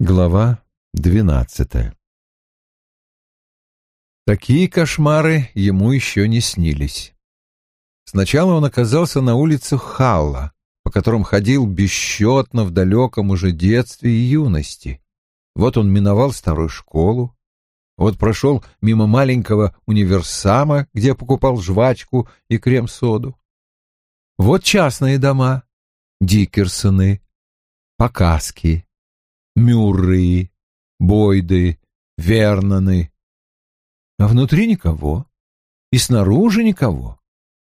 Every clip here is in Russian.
Глава двенадцатая Такие кошмары ему еще не снились. Сначала он оказался на улицах Халла, по которым ходил бесчетно в далеком уже детстве и юности. Вот он миновал старую школу, вот прошел мимо маленького универсама, где покупал жвачку и крем-соду. Вот частные дома, Дикерсоны, Показки, Мюрреи, Бойды, Верноны. А внутри никого. И снаружи никого.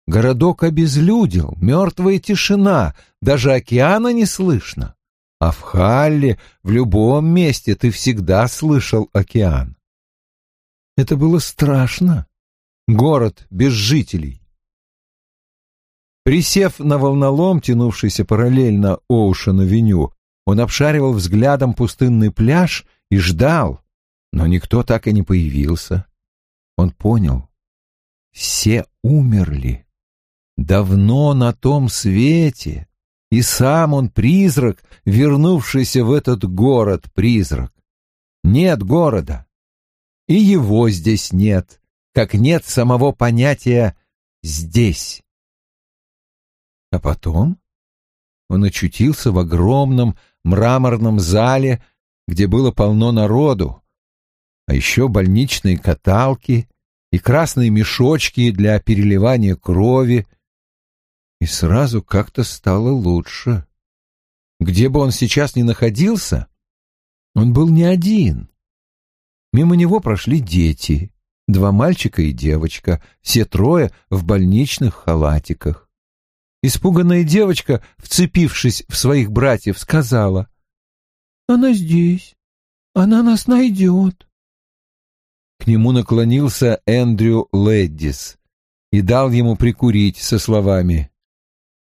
Городок обезлюдил, мертвая тишина, даже океана не слышно. А в Халле, в любом месте ты всегда слышал океан. Это было страшно. Город без жителей. Присев на волнолом, тянувшийся параллельно Оушен-авеню, он обшаривал взглядом пустынный пляж и ждал, но никто так и не появился. Он понял. Все умерли. Давно на том свете. И сам он призрак, вернувшийся в этот город-призрак. Нет города. И его здесь нет, как нет самого понятия «здесь». А потом он очутился в огромном мраморном зале, где было полно народу, а еще больничные каталки и красные мешочки для переливания крови, и сразу как-то стало лучше. Где бы он сейчас ни находился, он был не один. Мимо него прошли дети, два мальчика и девочка, все трое в больничных халатиках. Испуганная девочка, вцепившись в своих братьев, сказала, «Она здесь. Она нас найдет». К нему наклонился Эндрю Леддис и дал ему прикурить со словами,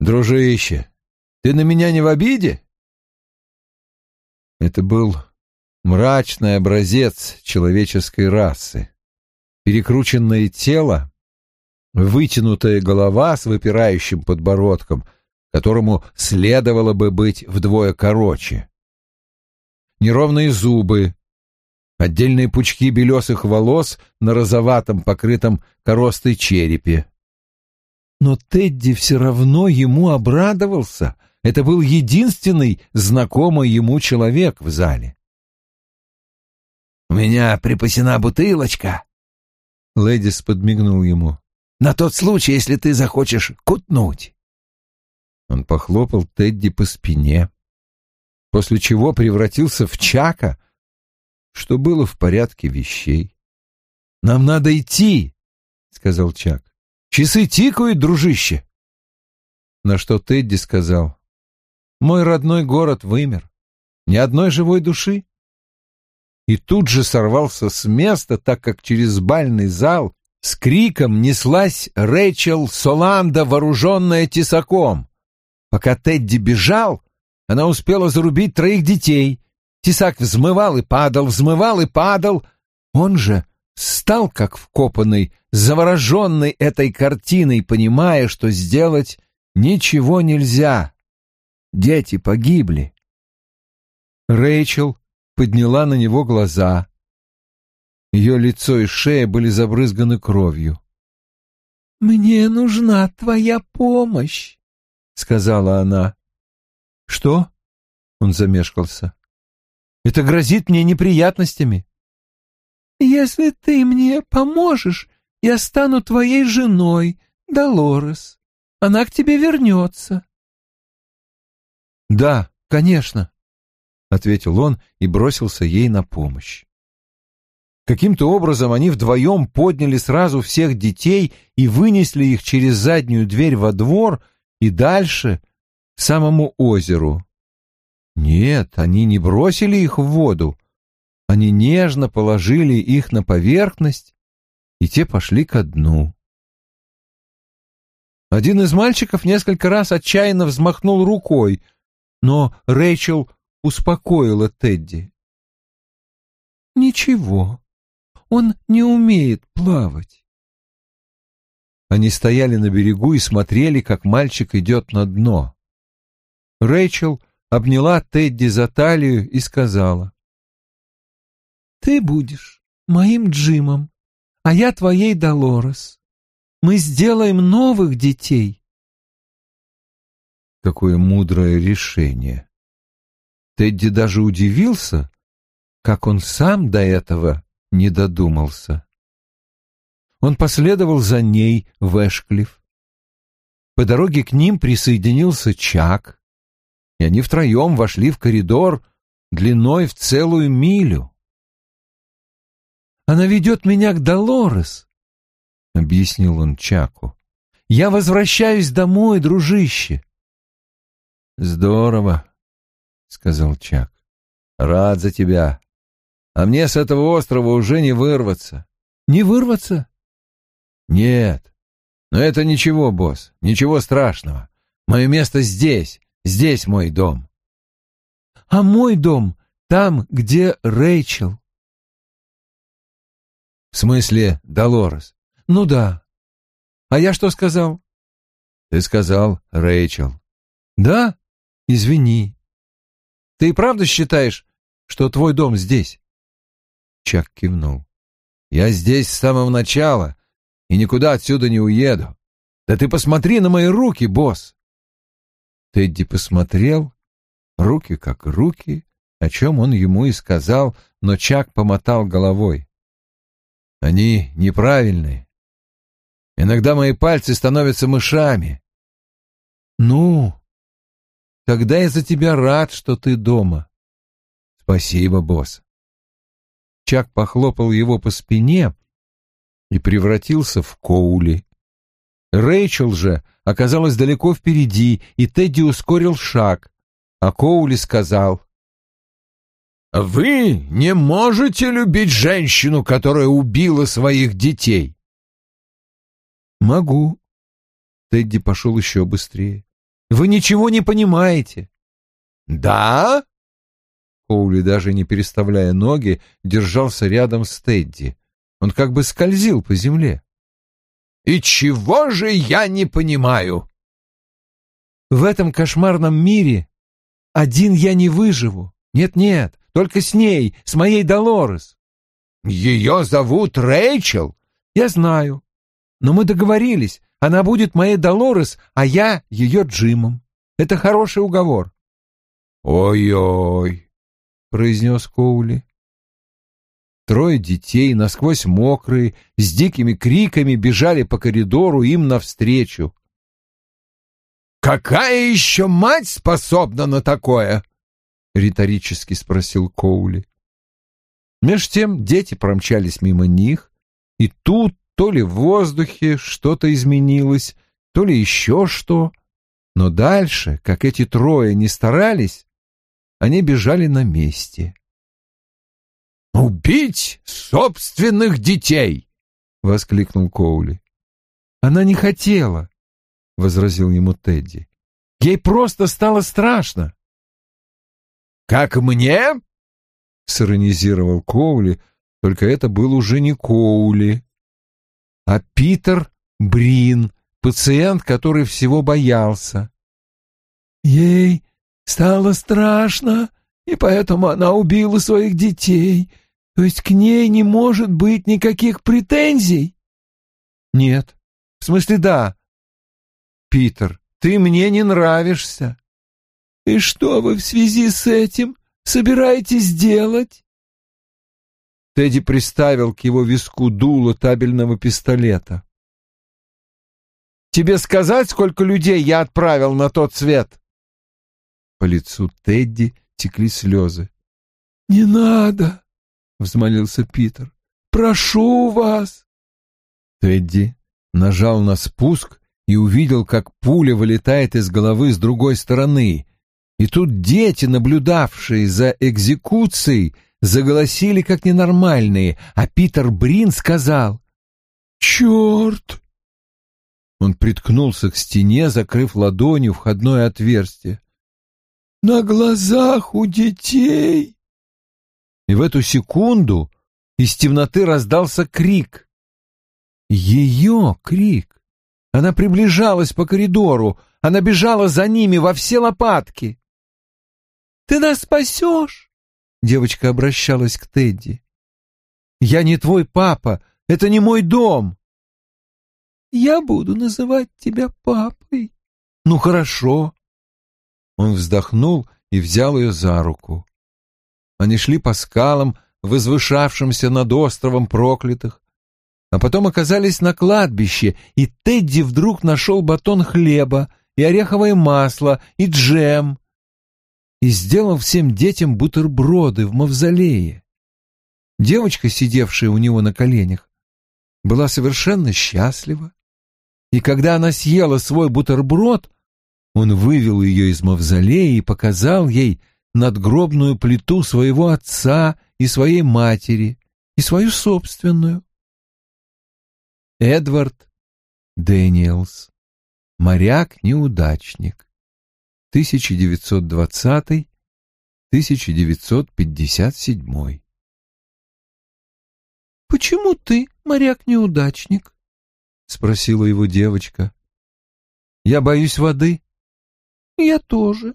«Дружище, ты на меня не в обиде?» Это был мрачный образец человеческой расы. Перекрученное тело, вытянутая голова с выпирающим подбородком, которому следовало бы быть вдвое короче. Неровные зубы, отдельные пучки белесых волос на розоватом, покрытом коростой черепе. Но Тедди все равно ему обрадовался. Это был единственный знакомый ему человек в зале. «У меня припасена бутылочка», — Лэдис подмигнул ему на тот случай, если ты захочешь кутнуть. Он похлопал Тедди по спине, после чего превратился в Чака, что было в порядке вещей. «Нам надо идти», — сказал Чак. «Часы тикают, дружище». На что Тедди сказал, «Мой родной город вымер. Ни одной живой души». И тут же сорвался с места, так как через бальный зал с криком неслась Рэйчел Соланда, вооруженная тесаком. Пока Тедди бежал, она успела зарубить троих детей. Тесак взмывал и падал, взмывал и падал. Он же стал как вкопанный, завороженный этой картиной, понимая, что сделать ничего нельзя. Дети погибли. Рэйчел подняла на него глаза. Ее лицо и шея были забрызганы кровью. «Мне нужна твоя помощь», — сказала она. «Что?» — он замешкался. «Это грозит мне неприятностями». «Если ты мне поможешь, я стану твоей женой, Долорес. Она к тебе вернется». «Да, конечно», — ответил он и бросился ей на помощь. Каким-то образом они вдвоем подняли сразу всех детей и вынесли их через заднюю дверь во двор и дальше к самому озеру. Нет, они не бросили их в воду. Они нежно положили их на поверхность, и те пошли ко дну. Один из мальчиков несколько раз отчаянно взмахнул рукой, но Рэйчел успокоила Тедди. «Ничего, он не умеет плавать. Они стояли на берегу и смотрели, как мальчик идет на дно. Рэйчел обняла Тедди за талию и сказала, Ты будешь моим Джимом, а я твоей Долорес. Мы сделаем новых детей. Какое мудрое решение. Тедди даже удивился, как он сам до этого не додумался. Он последовал за ней в Эшклифф. По дороге к ним присоединился Чак, и они втроем вошли в коридор длиной в целую милю. «Она ведет меня к Долорес», — объяснил он Чаку. «Я возвращаюсь домой, дружище». «Здорово», — сказал Чак. «Рад за тебя. А мне с этого острова уже не вырваться». «Не вырваться?» «Нет. Но это ничего, босс, ничего страшного. Мое место здесь, здесь мой дом». «А мой дом там, где Рэйчел». «В смысле, Долорес?» «Ну да. А я что сказал?» «Ты сказал Рэйчел». «Да? Извини. Ты и правда считаешь, что твой дом здесь?» Чак кивнул. «Я здесь с самого начала и никуда отсюда не уеду. Да ты посмотри на мои руки, босс!» Тедди посмотрел, руки как руки, о чем он ему и сказал, но Чак помотал головой. Они неправильные. Иногда мои пальцы становятся мышами. Ну, тогда я за тебя рад, что ты дома. Спасибо, босс. Чак похлопал его по спине и превратился в Коули. Рэйчел же оказалась далеко впереди, и Тедди ускорил шаг, а Коули сказал, вы не можете любить женщину, которая убила своих детей. Могу. Тедди пошел еще быстрее. Вы ничего не понимаете. Да? Коули, даже не переставляя ноги, держался рядом с Тедди. Он как бы скользил по земле. И чего же я не понимаю? В этом кошмарном мире один я не выживу. Нет-нет, только с ней, с моей Долорес. Ее зовут Рэйчел? Я знаю. Но мы договорились, она будет моей Долорес, а я ее Джимом. Это хороший уговор. «Ой-ой», — произнес Коули. Трое детей, насквозь мокрые, с дикими криками бежали по коридору им навстречу. «Какая еще мать способна на такое?» риторически спросил Коули. Меж тем дети промчались мимо них, и тут то ли в воздухе что-то изменилось, то ли еще что. Но дальше, как эти трое не старались, они бежали на месте. «Убить собственных детей!» — воскликнул Коули. «Она не хотела», — возразил ему Тедди. «Ей просто стало страшно». «Как мне?» — сиронизировал Коули, только это был уже не Коули, а Питер Брин, пациент, который всего боялся. «Ей стало страшно, и поэтому она убила своих детей. То есть к ней не может быть никаких претензий?» «Нет. В смысле, да. Питер, ты мне не нравишься». И что вы в связи с этим собираетесь делать? Тедди приставил к его виску дуло табельного пистолета. «Тебе сказать, сколько людей я отправил на тот свет?» По лицу Тедди текли слезы. «Не надо!» — взмолился Питер. «Прошу вас!» Тедди нажал на спуск и увидел, как пуля вылетает из головы с другой стороны, и тут дети, наблюдавшие за экзекуцией, заголосили как ненормальные, а Питер Брин сказал «Черт!» Он приткнулся к стене, закрыв ладонью входное отверстие. «На глазах у детей!» И в эту секунду из темноты раздался крик. Ее крик. Она приближалась по коридору, она бежала за ними во все лопатки. Ты нас спасешь?» Девочка обращалась к Тедди. Я не твой папа, это не мой дом. Я буду называть тебя папой. Ну хорошо. Он вздохнул и взял ее за руку. Они шли по скалам, возвышавшимся над островом проклятых, а потом оказались на кладбище, и Тедди вдруг нашел батон хлеба и ореховое масло и джем и сделал всем детям бутерброды в мавзолее. Девочка, сидевшая у него на коленях, была совершенно счастлива, и когда она съела свой бутерброд, он вывел ее из мавзолея и показал ей надгробную плиту своего отца и своей матери, и свою собственную. Эдвард Дэниелс. Моряк-неудачник. 1920-1957. «Почему ты моряк-неудачник?» — спросила его девочка. «Я боюсь воды». «Я тоже.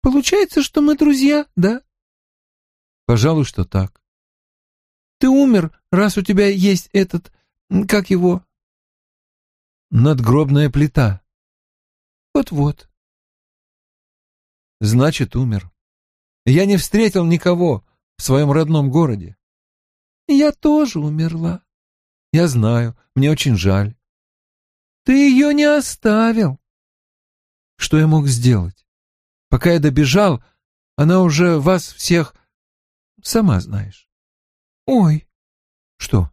Получается, что мы друзья, да?» «Пожалуй, что так». «Ты умер, раз у тебя есть этот как его? Надгробная плита. Вот-вот. Значит, умер. Я не встретил никого в своем родном городе. Я тоже умерла. Я знаю, мне очень жаль. Ты ее не оставил. Что я мог сделать? Пока я добежал, она уже вас всех... Сама знаешь. Ой. Что?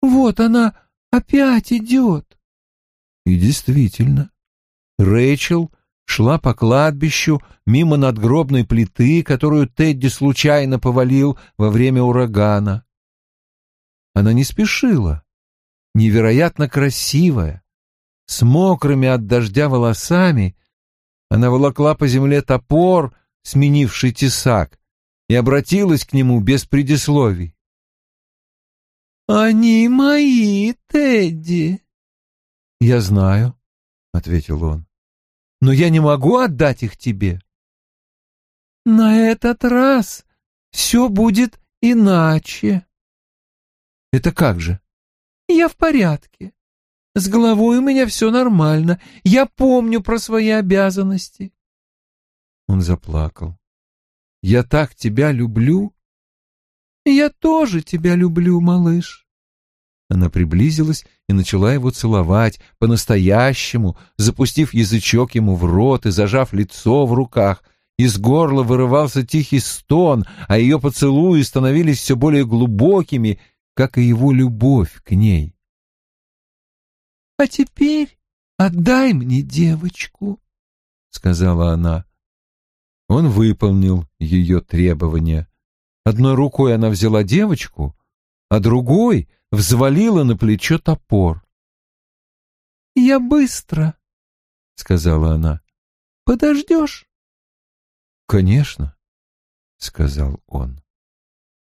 Вот она опять идет. И действительно, Рэйчел шла по кладбищу мимо надгробной плиты, которую Тедди случайно повалил во время урагана. Она не спешила, невероятно красивая, с мокрыми от дождя волосами, она волокла по земле топор, сменивший тесак, и обратилась к нему без предисловий. «Они мои, Тедди!» «Я знаю», — ответил он, — «но я не могу отдать их тебе». «На этот раз все будет иначе». «Это как же?» «Я в порядке. С головой у меня все нормально. Я помню про свои обязанности». Он заплакал. «Я так тебя люблю!» «Я тоже тебя люблю, малыш». Она приблизилась и начала его целовать по-настоящему, запустив язычок ему в рот и зажав лицо в руках. Из горла вырывался тихий стон, а ее поцелуи становились все более глубокими, как и его любовь к ней. «А теперь отдай мне девочку», — сказала она. Он выполнил ее требования. Одной рукой она взяла девочку, а другой взвалила на плечо топор. «Я быстро», — сказала она. «Подождешь?» «Конечно», — сказал он.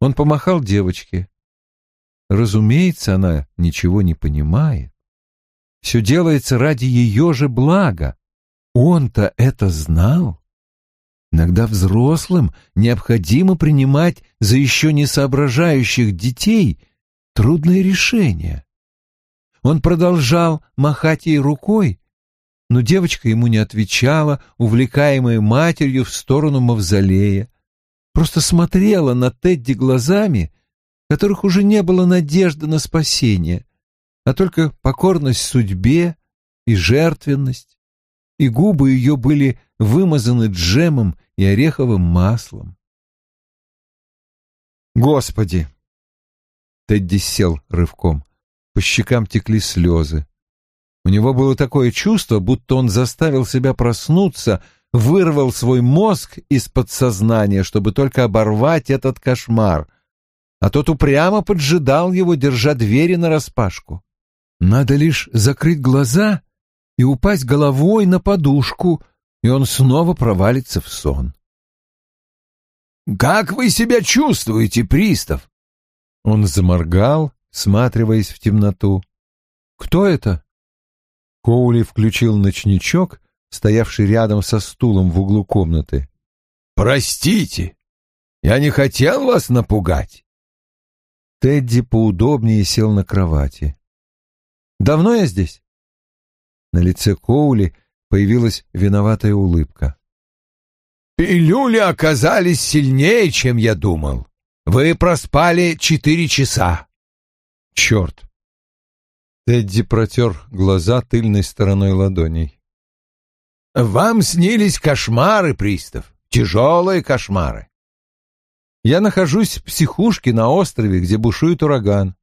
Он помахал девочке. Разумеется, она ничего не понимает. Все делается ради ее же блага. Он-то это знал. Иногда взрослым необходимо принимать за еще не соображающих детей трудные решения. Он продолжал махать ей рукой, но девочка ему не отвечала, увлекаемая матерью в сторону мавзолея, просто смотрела на Тедди глазами, которых уже не было надежды на спасение, а только покорность судьбе и жертвенность и губы ее были вымазаны джемом и ореховым маслом. «Господи!» Тедди сел рывком. По щекам текли слезы. У него было такое чувство, будто он заставил себя проснуться, вырвал свой мозг из подсознания, чтобы только оборвать этот кошмар, а тот упрямо поджидал его, держа двери нараспашку. Надо лишь закрыть глаза и упасть головой на подушку, и он снова провалится в сон. «Как вы себя чувствуете, пристав?» Он заморгал, всматриваясь в темноту. «Кто это?» Коули включил ночничок, стоявший рядом со стулом в углу комнаты. «Простите, я не хотел вас напугать». Тедди поудобнее сел на кровати. «Давно я здесь?» На лице Коули появилась виноватая улыбка. «Пилюли оказались сильнее, чем я думал. Вы проспали четыре часа». «Черт!» Тедди протер глаза тыльной стороной ладоней. «Вам снились кошмары, пристав, тяжелые кошмары». «Я нахожусь в психушке на острове, где бушует ураган».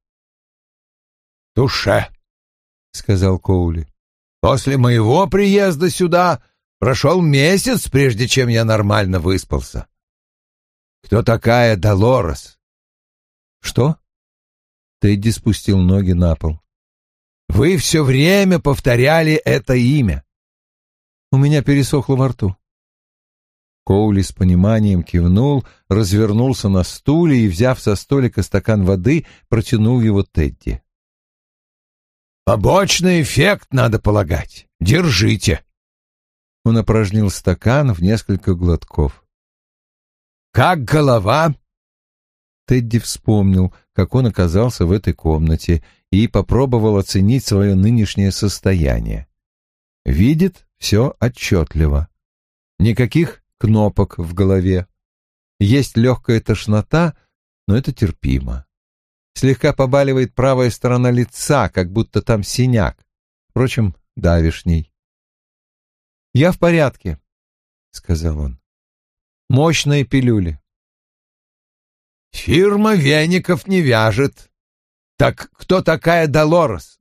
«Туше», — сказал Коули. «После моего приезда сюда прошел месяц, прежде чем я нормально выспался. Кто такая Долорес?» «Что?» Тедди спустил ноги на пол. Вы все время повторяли это имя. У меня пересохло во рту. Коули с пониманием кивнул, развернулся на стуле и, взяв со столика стакан воды, протянул его Тедди. «Побочный эффект, надо полагать. Держите». Он опорожнил стакан в несколько глотков. «Как голова?» Тедди вспомнил, как он оказался в этой комнате, и попробовал оценить свое нынешнее состояние. Видит все отчетливо. Никаких кнопок в голове. Есть легкая тошнота, но это терпимо. Слегка побаливает правая сторона лица, как будто там синяк. Впрочем, давишний. «Я в порядке», — сказал он. «Мощные пилюли». «Фирма веников не вяжет», «Так кто такая Долорес?»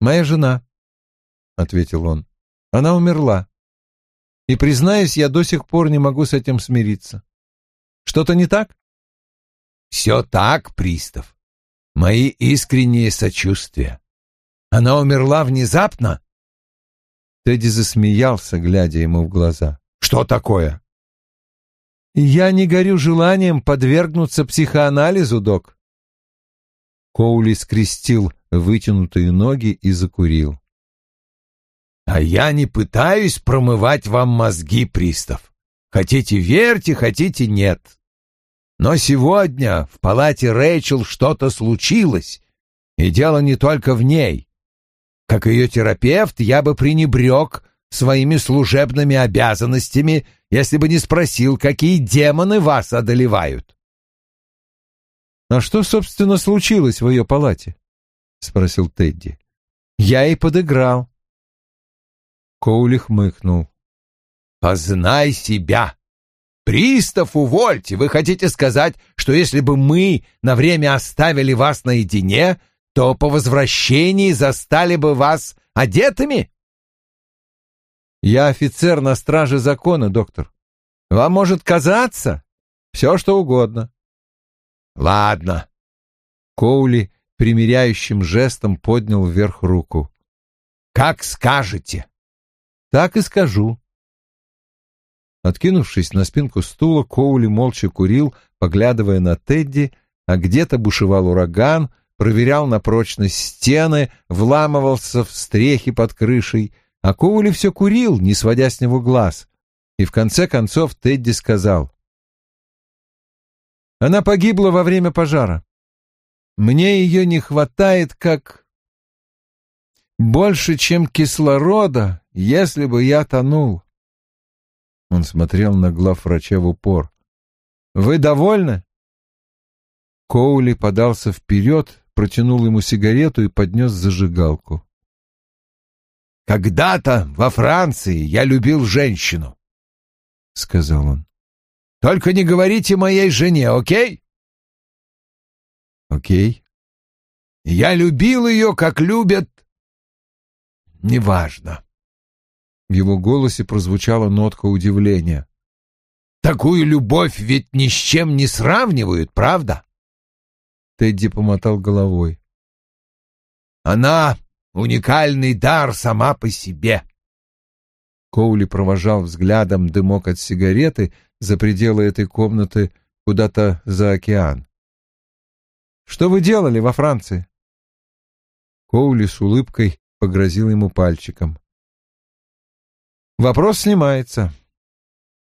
«Моя жена», — ответил он. «Она умерла. И, признаюсь, я до сих пор не могу с этим смириться. Что-то не так?» «Все так, пристав. Мои искренние сочувствия. Она умерла внезапно?» Тедди засмеялся, глядя ему в глаза. «Что такое?» «Я не горю желанием подвергнуться психоанализу, док. Коули скрестил вытянутые ноги и закурил. «А я не пытаюсь промывать вам мозги, пристав. Хотите верьте, хотите нет. Но сегодня в палате Рэйчел что-то случилось, и дело не только в ней. Как ее терапевт я бы пренебрег своими служебными обязанностями, если бы не спросил, какие демоны вас одолевают. «А что, собственно, случилось в ее палате?» — спросил Тедди. «Я и подыграл». Коули хмыкнул. «Познай себя! Пристав, увольте! Вы хотите сказать, что если бы мы на время оставили вас наедине, то по возвращении застали бы вас одетыми?» «Я офицер на страже закона, доктор. Вам может казаться все, что угодно. Ладно. Коули примиряющим жестом поднял вверх руку. Как скажете. Так и скажу. Откинувшись на спинку стула, Коули молча курил, поглядывая на Тедди, а где-то бушевал ураган, проверял на прочность стены, вламывался в стрехи под крышей, а Коули все курил, не сводя с него глаз. И в конце концов Тедди сказал, она погибла во время пожара. Мне ее не хватает как... Больше, чем кислорода, если бы я тонул. Он смотрел на главврача в упор. «Вы довольны?» Коули подался вперед, протянул ему сигарету и поднес зажигалку. «Когда-то во Франции я любил женщину», — сказал он. Только не говорите моей жене, окей? Окей. Я любил ее, как любят... Неважно. В его голосе прозвучала нотка удивления. Такую любовь ведь ни с чем не сравнивают, правда? Тедди помотал головой. Она уникальный дар сама по себе. Коули провожал взглядом дымок от сигареты за пределы этой комнаты куда-то за океан. «Что вы делали во Франции?» Коули с улыбкой погрозил ему пальчиком. «Вопрос снимается».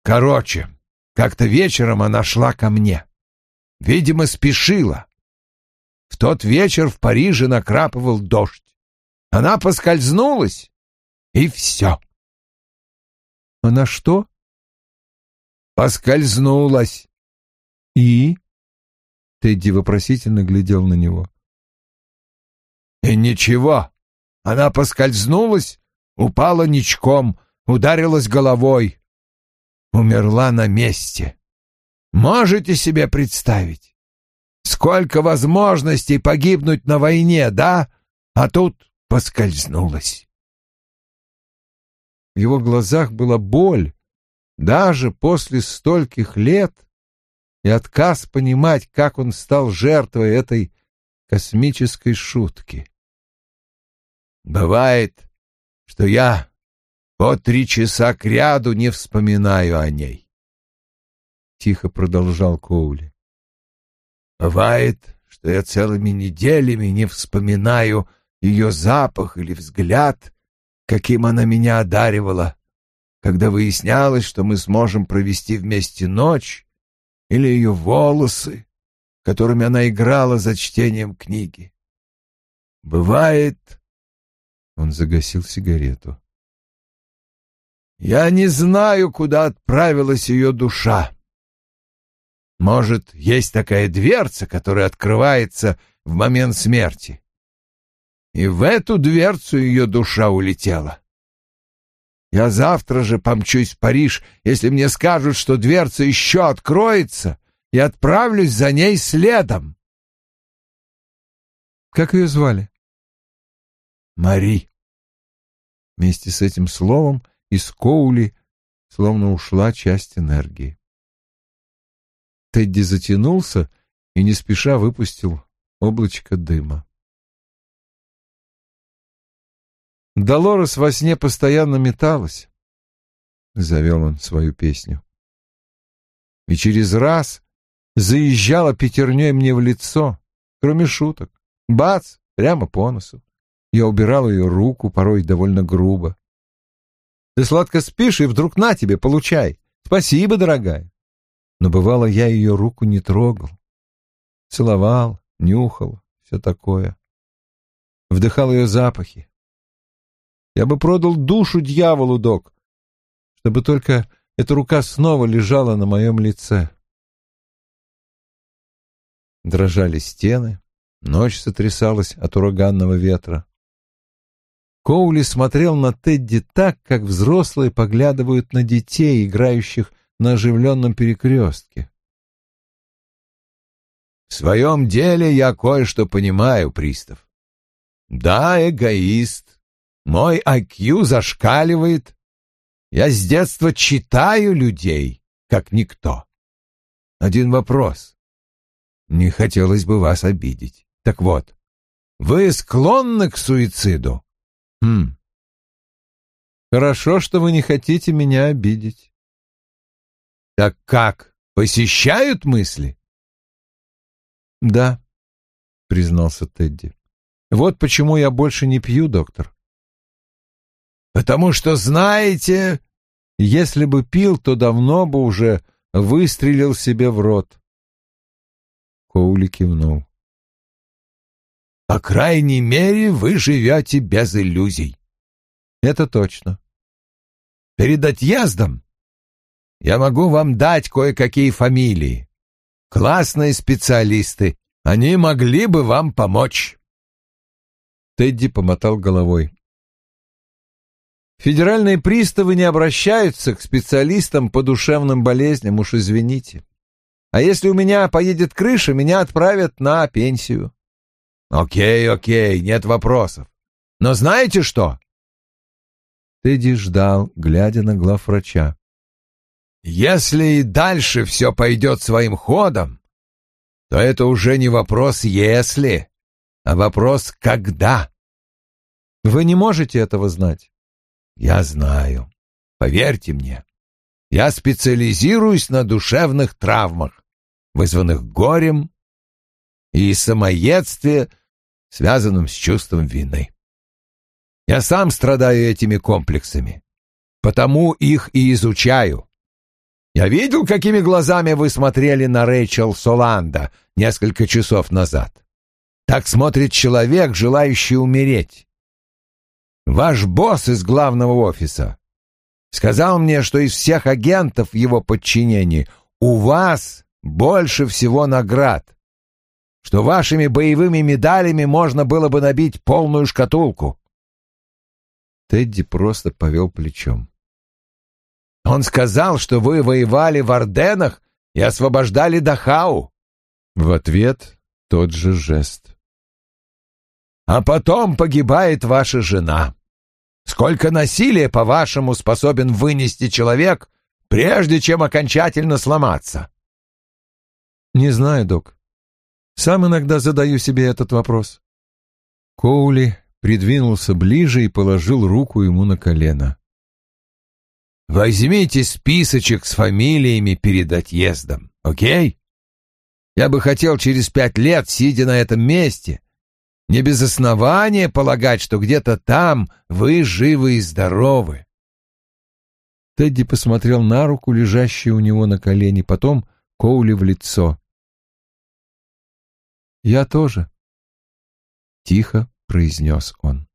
«Короче, как-то вечером она шла ко мне. Видимо, спешила. в тот вечер в Париже накрапывал дождь. Она поскользнулась, и все. Она что? Поскользнулась. И? Тедди вопросительно глядел на него. И ничего. Она поскользнулась, упала ничком, ударилась головой. Умерла на месте. Можете себе представить? Сколько возможностей погибнуть на войне, да? А тут поскользнулась. В его глазах была боль, даже после стольких лет, и отказ понимать, как он стал жертвой этой космической шутки. Бывает, что я по три часа кряду не вспоминаю о ней. Тихо продолжал Коули. Бывает, что я целыми неделями не вспоминаю ее запах или взгляд, каким она меня одаривала, когда выяснялось, что мы сможем провести вместе ночь, или ее волосы, которыми она играла за чтением книги. Бывает... Он загасил сигарету. Я не знаю, куда отправилась ее душа. Может, есть такая дверца, которая открывается в момент смерти. И в эту дверцу ее душа улетела. Я завтра же помчусь в Париж, если мне скажут, что дверца еще откроется, и отправлюсь за ней следом. Как ее звали? Мари. Вместе с этим словом из Коули словно ушла часть энергии. Тедди затянулся и не спеша выпустил облачко дыма. Долорес во сне постоянно металась, — завел он свою песню. И через раз заезжала пятерней мне в лицо, кроме шуток. Бац, прямо по носу. Я убирал ее руку, порой довольно грубо. Ты сладко спишь, и вдруг на тебе, получай. Спасибо, дорогая. Но бывало, я ее руку не трогал. Целовал, нюхал, все такое. Вдыхал ее запахи. Я бы продал душу дьяволу, док, чтобы только эта рука снова лежала на моем лице. Дрожали стены, ночь сотрясалась от ураганного ветра. Коули смотрел на Тедди так, как взрослые поглядывают на детей, играющих на оживленном перекрестке. «В своем деле я кое-что понимаю, пристав. Да, эгоист, мой IQ зашкаливает. Я с детства читаю людей, как никто. Один вопрос. Не хотелось бы вас обидеть. Так вот, вы склонны к суициду? Хм. Хорошо, что вы не хотите меня обидеть. Так как, посещают мысли? Да, признался Тедди. Вот почему я больше не пью, доктор. Потому что знаете, если бы пил, то давно бы уже выстрелил себе в рот. Коули кивнул. По крайней мере, вы живете без иллюзий. Это точно. Перед отъездом я могу вам дать кое-какие фамилии. Классные специалисты. Они могли бы вам помочь. Тедди помотал головой. Федеральные приставы не обращаются к специалистам по душевным болезням, уж извините. А если у меня поедет крыша, меня отправят на пенсию. Окей, окей, нет вопросов. Но знаете что? Тедди ждал, глядя на главврача. Если и дальше все пойдет своим ходом, то это уже не вопрос «если», а вопрос «когда». Вы не можете этого знать. Я знаю. Поверьте мне. Я специализируюсь на душевных травмах, вызванных горем и самоедстве, связанном с чувством вины. Я сам страдаю этими комплексами, потому их и изучаю. Я видел, какими глазами вы смотрели на Рэйчел Соланда несколько часов назад. Так смотрит человек, желающий умереть. Ваш босс из главного офиса сказал мне, что из всех агентов его подчинении у вас больше всего наград, что вашими боевыми медалями можно было бы набить полную шкатулку. Тедди просто повел плечом. Он сказал, что вы воевали в Орденах и освобождали Дахау. В ответ тот же жест. А потом погибает ваша жена. Сколько насилия, по-вашему, способен вынести человек, прежде чем окончательно сломаться? Не знаю, док. Сам иногда задаю себе этот вопрос. Коули придвинулся ближе и положил руку ему на колено. Возьмите списочек с фамилиями перед отъездом, окей? Я бы хотел через пять лет, сидя на этом месте, не без основания полагать, что где-то там вы живы и здоровы. Тедди посмотрел на руку, лежащую у него на колене, потом Коули в лицо. «Я тоже», — тихо произнес он.